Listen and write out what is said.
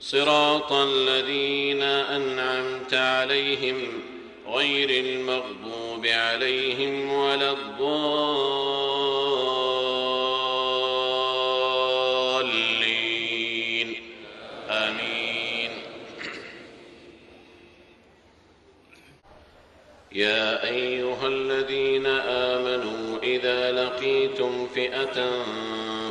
صراط الذين أنعمت عليهم غير المغضوب عليهم ولا الضالين. آمين. يا أيها الذين آمنوا إذا لقيتم فئة